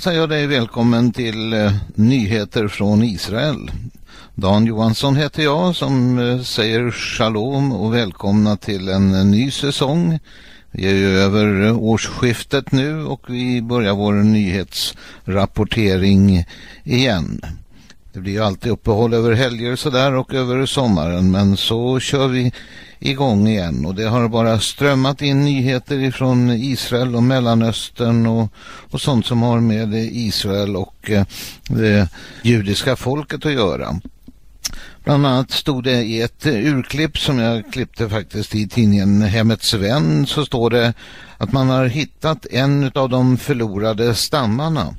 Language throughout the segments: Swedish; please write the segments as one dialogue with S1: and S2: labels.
S1: hälsar jag dig välkommen till eh, nyheter från Israel. Dan Johansson heter jag som eh, säger shalom och välkomna till en eh, ny säsong. Vi är ju över eh, årsskiftet nu och vi börjar vår nyhetsrapportering igen. Det blir ju alltid uppehåll över helger sådär och över sommaren men så kör vi igång igen och det har bara strömmat in nyheter ifrån Israel och Mellanöstern och, och sånt som har med Israel och eh, det judiska folket att göra. Bland annat stod det i ett urklipp som jag klippte faktiskt i tidningen Hemmets vän så står det att man har hittat en av de förlorade stammarna.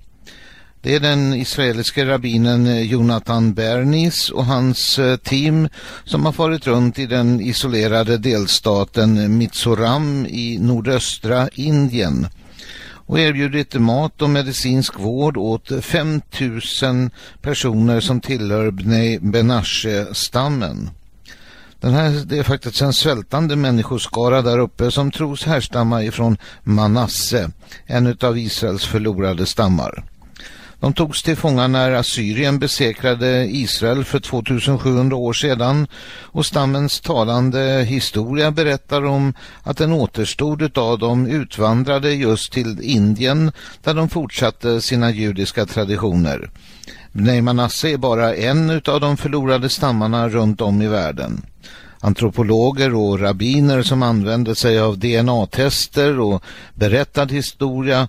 S1: Det är den israeliske rabbinen eh, Jonathan Bernis och hans eh, team som har farit runt i den isolerade delstaten Mizoram i nordöstra Indien och erbjudit mat och medicinsk vård åt 5000 personer som tillhör Bnei Benashe-stammen. Den här, det är faktiskt en svältande människoskara där uppe som tros härstamma ifrån Manasse, en av Israels förlorade stammar. De togs till fånga när Assyrien besegrade Israel för 2700 år sedan och stammens talande historia berättar om att en återstod av dem utvandrade just till Indien där de fortsatte sina judiska traditioner. Bnei Manasse är bara en av de förlorade stammarna runt om i världen. Antropologer och rabbiner som använde sig av DNA-tester och berättad historia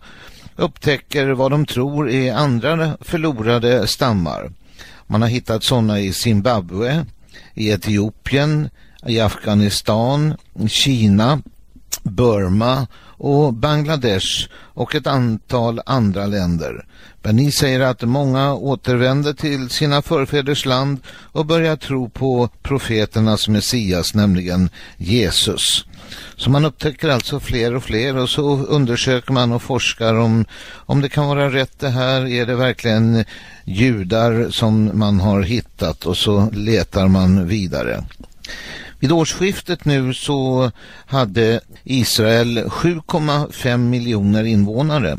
S1: upptäcker vad de tror är andra förlorade stammar. Man har hittat sådana i Zimbabwe, i Etiopien, i Afghanistan, Kina, Burma och Bangladesh och ett antal andra länder. Berni säger att många återvänder till sina förfäders land och börjar tro på profeternas Messias, nämligen Jesus. Så man upptäcker alltså fler och fler och så undersöker man och forskar om, om det kan vara rätt det här. Är det verkligen judar som man har hittat och så letar man vidare. Vid årsskiftet nu så hade Israel 7,5 miljoner invånare.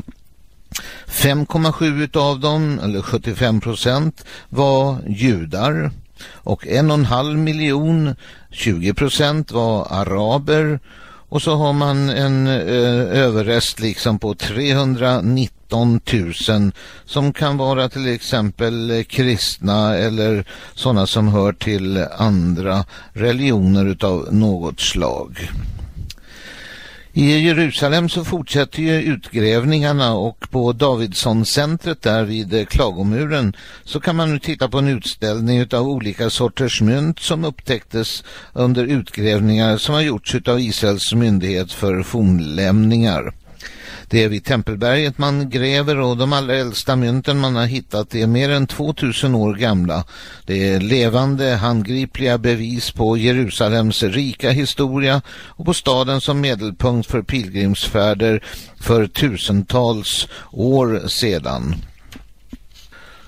S1: 5,7 av dem, eller 75 procent, var judar och en och en halv miljon, 20 procent var araber och så har man en eh, överrest liksom på 319 000 som kan vara till exempel kristna eller sådana som hör till andra religioner utav något slag. I Jerusalem så fortsätter ju utgrävningarna och på Davidsson-centret där vid eh, Klagomuren så kan man nu titta på en utställning av olika sorters mynt som upptäcktes under utgrävningar som har gjorts av Israels myndighet för fornlämningar. Det är vid Tempelberget man gräver och de allra äldsta mynten man har hittat är mer än 2000 år gamla. Det är levande, handgripliga bevis på Jerusalems rika historia och på staden som medelpunkt för pilgrimsfärder för tusentals år sedan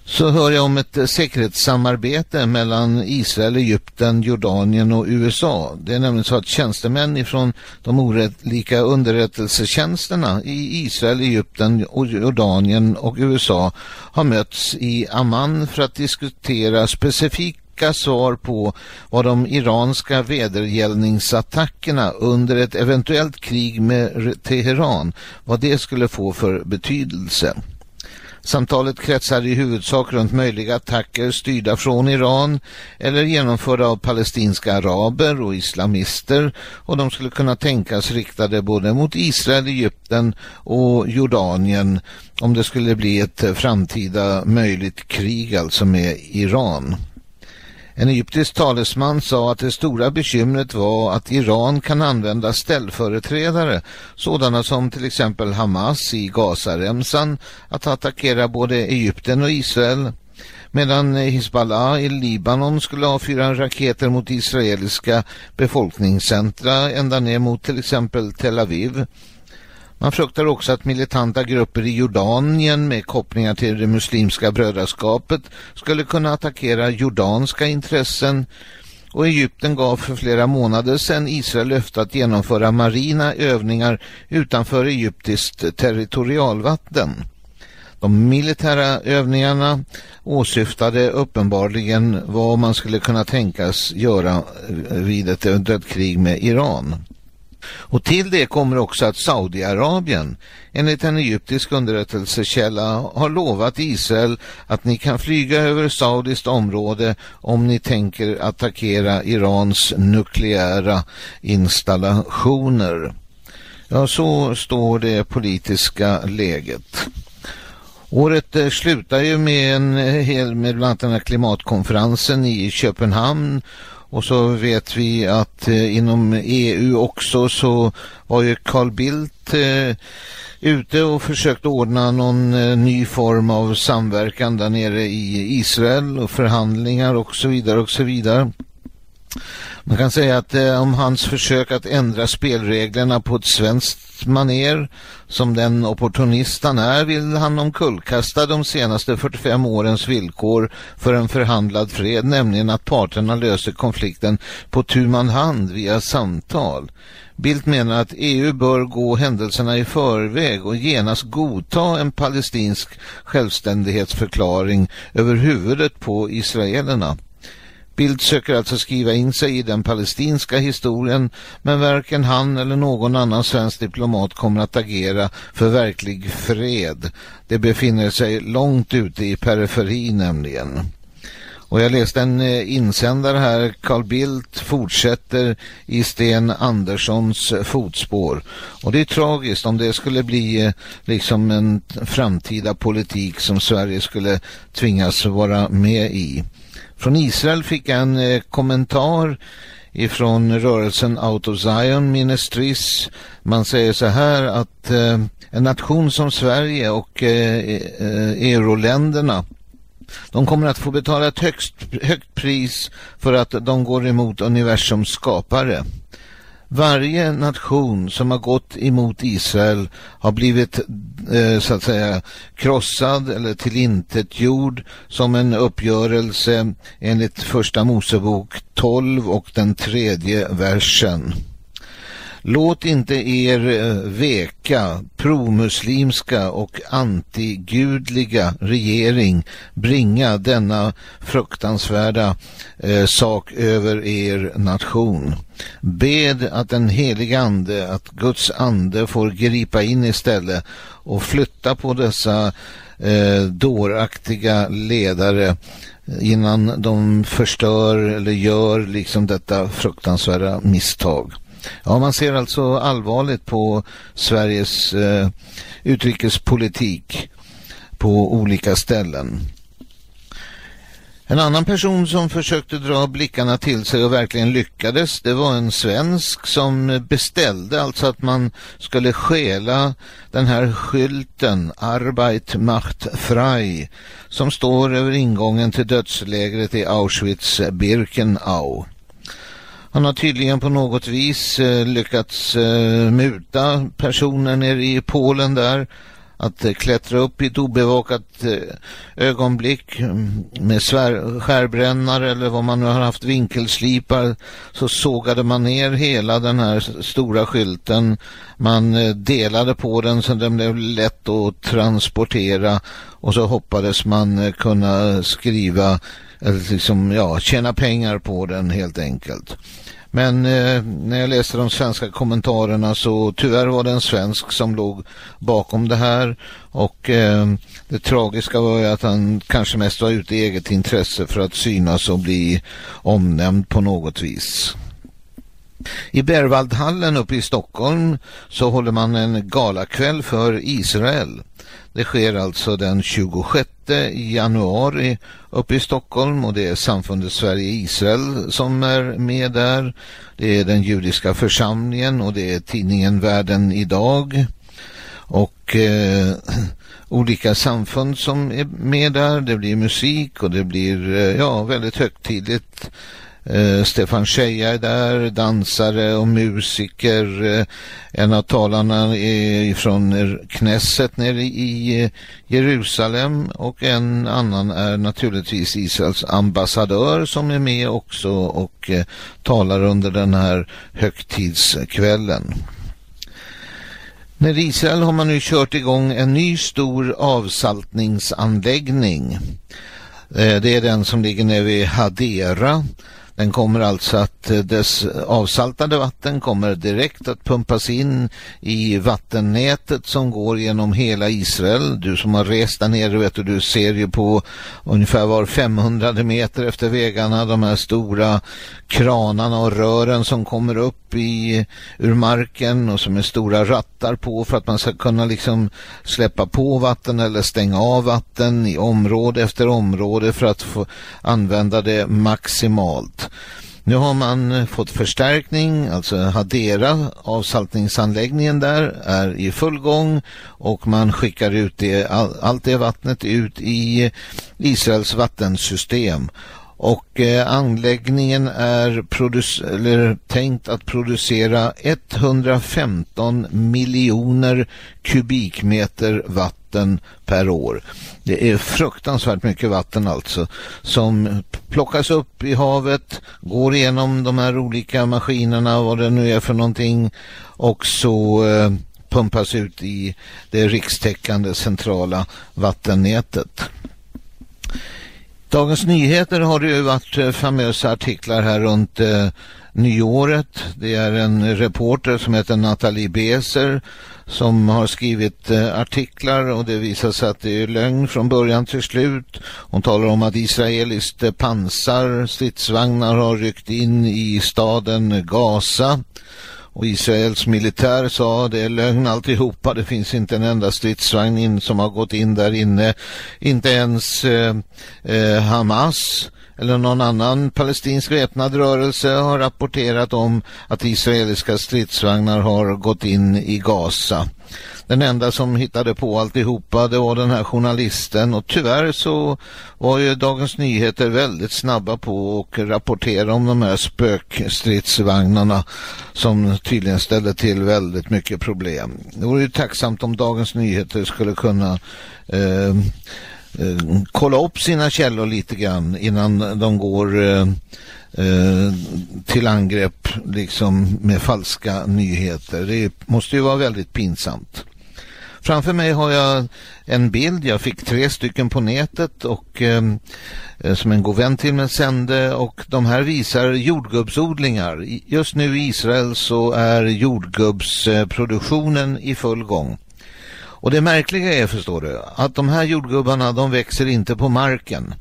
S1: så hör jag om ett eh, säkerhetssamarbete mellan Israel, Egypten, Jordanien och USA. Det är nämligen så att tjänstemän ifrån de olika underrättelsetjänsterna i Israel, Egypten, Jordanien och USA har mötts i Amman för att diskutera specifika svar på vad de iranska vedergällningsattackerna under ett eventuellt krig med Teheran, vad det skulle få för betydelse. Samtalet kretsar i huvudsak runt möjliga attacker styrda från Iran eller genomförda av palestinska araber och islamister och de skulle kunna tänkas riktade både mot Israel, Egypten och Jordanien om det skulle bli ett framtida möjligt krig alltså med Iran. En egyptisk talesman sa att det stora bekymret var att Iran kan använda ställföreträdare, sådana som till exempel Hamas i Gazaremsan, att attackera både Egypten och Israel medan Hezbollah i Libanon skulle avfyra raketer mot israeliska befolkningscentra ända ner mot till exempel Tel Aviv. Man fruktar också att militanta grupper i Jordanien med kopplingar till det muslimska brödraskapet skulle kunna attackera jordanska intressen och Egypten gav för flera månader sedan Israel löfte att genomföra marina övningar utanför egyptiskt territorialvatten. De militära övningarna åsyftade uppenbarligen vad man skulle kunna tänkas göra vid ett eventuellt krig med Iran. Och till det kommer också att Saudiarabien enligt en egyptisk underrättelsekälla har lovat Israel att ni kan flyga över saudiskt område om ni tänker attackera Irans nukleära installationer. Ja, så står det politiska läget. Året eh, slutar ju med en eh, hel med bland annat klimatkonferensen i Köpenhamn och så vet vi att eh, inom EU också så var ju Carl Bildt eh, ute och försökt ordna någon eh, ny form av samverkan där nere i Israel och förhandlingar och så vidare och så vidare. Man kan säga att eh, om hans försök att ändra spelreglerna på ett svenskt maner som den opportunist han är vill han omkullkasta de senaste 45 årens villkor för en förhandlad fred, nämligen att parterna löser konflikten på tu man hand via samtal. Bildt menar att EU bör gå händelserna i förväg och genast godta en palestinsk självständighetsförklaring över huvudet på israelerna. Bildt söker alltså skriva in sig i den palestinska historien men varken han eller någon annan svensk diplomat kommer att agera för verklig fred. Det befinner sig långt ute i periferin nämligen. Och jag läste en eh, insändare här, Carl Bildt fortsätter i Sten Anderssons fotspår. Och det är tragiskt om det skulle bli eh, liksom en framtida politik som Sverige skulle tvingas vara med i. Från Israel fick jag en eh, kommentar ifrån rörelsen Out of Zion Ministries. Man säger så här att eh, en nation som Sverige och eh, eh, euroländerna de kommer att få betala ett högst, högt pris för att de går emot universums skapare. Varje nation som har gått emot Israel har blivit eh, så att säga krossad eller tillintetgjord som en uppgörelse enligt första Mosebok 12 och den tredje versen. Låt inte er eh, veka, promuslimska och antigudliga regering bringa denna fruktansvärda eh, sak över er nation. Bed att den heliga ande, att Guds ande får gripa in istället och flytta på dessa eh, dåraktiga ledare innan de förstör eller gör liksom detta fruktansvärda misstag. Ja, man ser alltså allvarligt på Sveriges eh, utrikespolitik på olika ställen. En annan person som försökte dra blickarna till sig och verkligen lyckades, det var en svensk som beställde alltså att man skulle stjäla den här skylten Arbeit macht frei som står över ingången till dödslägret i Auschwitz-Birkenau. Han har tydligen på något vis eh, lyckats eh, muta personer nere i Polen där. Att eh, klättra upp i ett obevakat eh, ögonblick mm, med svär, skärbrännare eller vad man nu har haft vinkelslipar. Så sågade man ner hela den här stora skylten. Man eh, delade på den så den blev lätt att transportera. Och så hoppades man eh, kunna skriva eller liksom ja, tjäna pengar på den helt enkelt. Men eh, när jag läste de svenska kommentarerna så tyvärr var det en svensk som låg bakom det här och eh, det tragiska var ju att han kanske mest var ute i eget intresse för att synas och bli omnämnd på något vis. I Berwaldhallen uppe i Stockholm så håller man en galakväll för Israel. Det sker alltså den 26 januari uppe i Stockholm och det är samfundet Sverige-Israel som är med där. Det är den judiska församlingen och det är tidningen Världen idag och eh, olika samfund som är med där. Det blir musik och det blir eh, ja väldigt högtidligt Eh, Stefan Scheja är där, dansare och musiker. Eh, en av talarna är från Knesset nere i eh, Jerusalem och en annan är naturligtvis Israels ambassadör som är med också och eh, talar under den här högtidskvällen. När Israel har man nu kört igång en ny stor avsaltningsanläggning. Eh, det är den som ligger nere vid Hadera den kommer alltså att eh, dess avsaltade vatten kommer direkt att pumpas in i vattennätet som går genom hela Israel. Du som har rest där nere vet du, du ser ju på ungefär var 500 meter efter vägarna de här stora kranarna och rören som kommer upp i, ur marken och som är stora rattar på för att man ska kunna liksom släppa på vatten eller stänga av vatten i område efter område för att få använda det maximalt. Nu har man eh, fått förstärkning, alltså Hadera, avsaltningsanläggningen där är i full gång och man skickar ut det, all, allt det vattnet ut i Israels vattensystem. Och eh, anläggningen är eller tänkt att producera 115 miljoner kubikmeter vatten per år. Det är fruktansvärt mycket vatten alltså som plockas upp i havet, går igenom de här olika maskinerna, vad det nu är för någonting och så eh, pumpas ut i det rikstäckande centrala vattennätet. Dagens Nyheter har det ju varit eh, famösa artiklar här runt eh, nyåret. Det är en reporter som heter Nathalie Beser som har skrivit eh, artiklar och det visar sig att det är lögn från början till slut. Hon talar om att israeliskt pansar, stridsvagnar har ryckt in i staden Gaza. Och Israels militär sa det är lögn alltihopa. Det finns inte en enda stridsvagn in som har gått in där inne. Inte ens eh, eh, Hamas eller någon annan palestinsk väpnad rörelse har rapporterat om att israeliska stridsvagnar har gått in i Gaza. Den enda som hittade på alltihopa det var den här journalisten och tyvärr så var ju Dagens Nyheter väldigt snabba på att rapportera om de här spökstridsvagnarna som tydligen ställde till väldigt mycket problem. Det vore ju tacksamt om Dagens Nyheter skulle kunna eh, eh, kolla upp sina källor lite grann innan de går eh, eh, till angrepp liksom med falska nyheter. Det måste ju vara väldigt pinsamt. Framför mig har jag en bild. Jag fick tre stycken på nätet och eh, eh som en god vän till mig sände och de här visar jordgubbsodlingar. Just nu i Israel så är jordgubbsproduktionen i full gång. Och det märkliga är, förstår du, att de här jordgubbarna de växer inte på marken.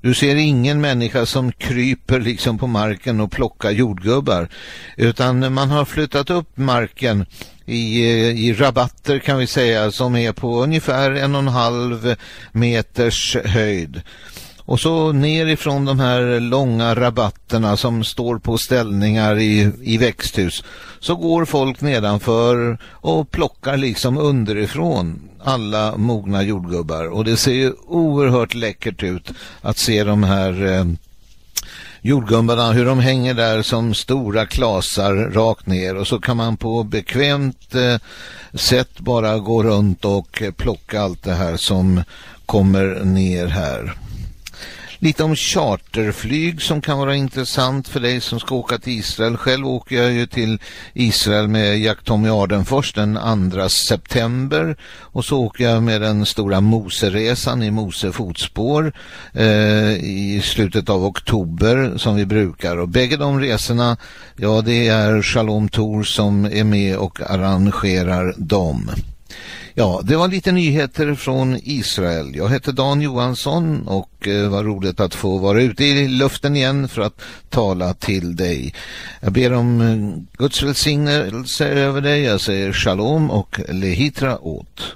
S1: Du ser ingen människa som kryper liksom på marken och plockar jordgubbar. Utan man har flyttat upp marken i, i rabatter kan vi säga som är på ungefär en och en halv meters höjd. Och så nerifrån de här långa rabatterna som står på ställningar i, i växthus så går folk nedanför och plockar liksom underifrån alla mogna jordgubbar. Och det ser ju oerhört läckert ut att se de här eh, jordgubbarna, hur de hänger där som stora klasar rakt ner och så kan man på bekvämt eh, sätt bara gå runt och plocka allt det här som kommer ner här. Lite om charterflyg som kan vara intressant för dig som ska åka till Israel. Själv åker jag ju till Israel med Jack Tommy Ardenfors den 2 september och så åker jag med den stora Moseresan i Mose fotspår eh, i slutet av oktober som vi brukar. Och bägge de resorna, ja det är Shalom Tor som är med och arrangerar dem. Ja, det var lite nyheter från Israel. Jag heter Dan Johansson och eh, var roligt att få vara ute i luften igen för att tala till dig. Jag ber om eh, Guds välsignelse över dig. Jag säger shalom och lehitra åt.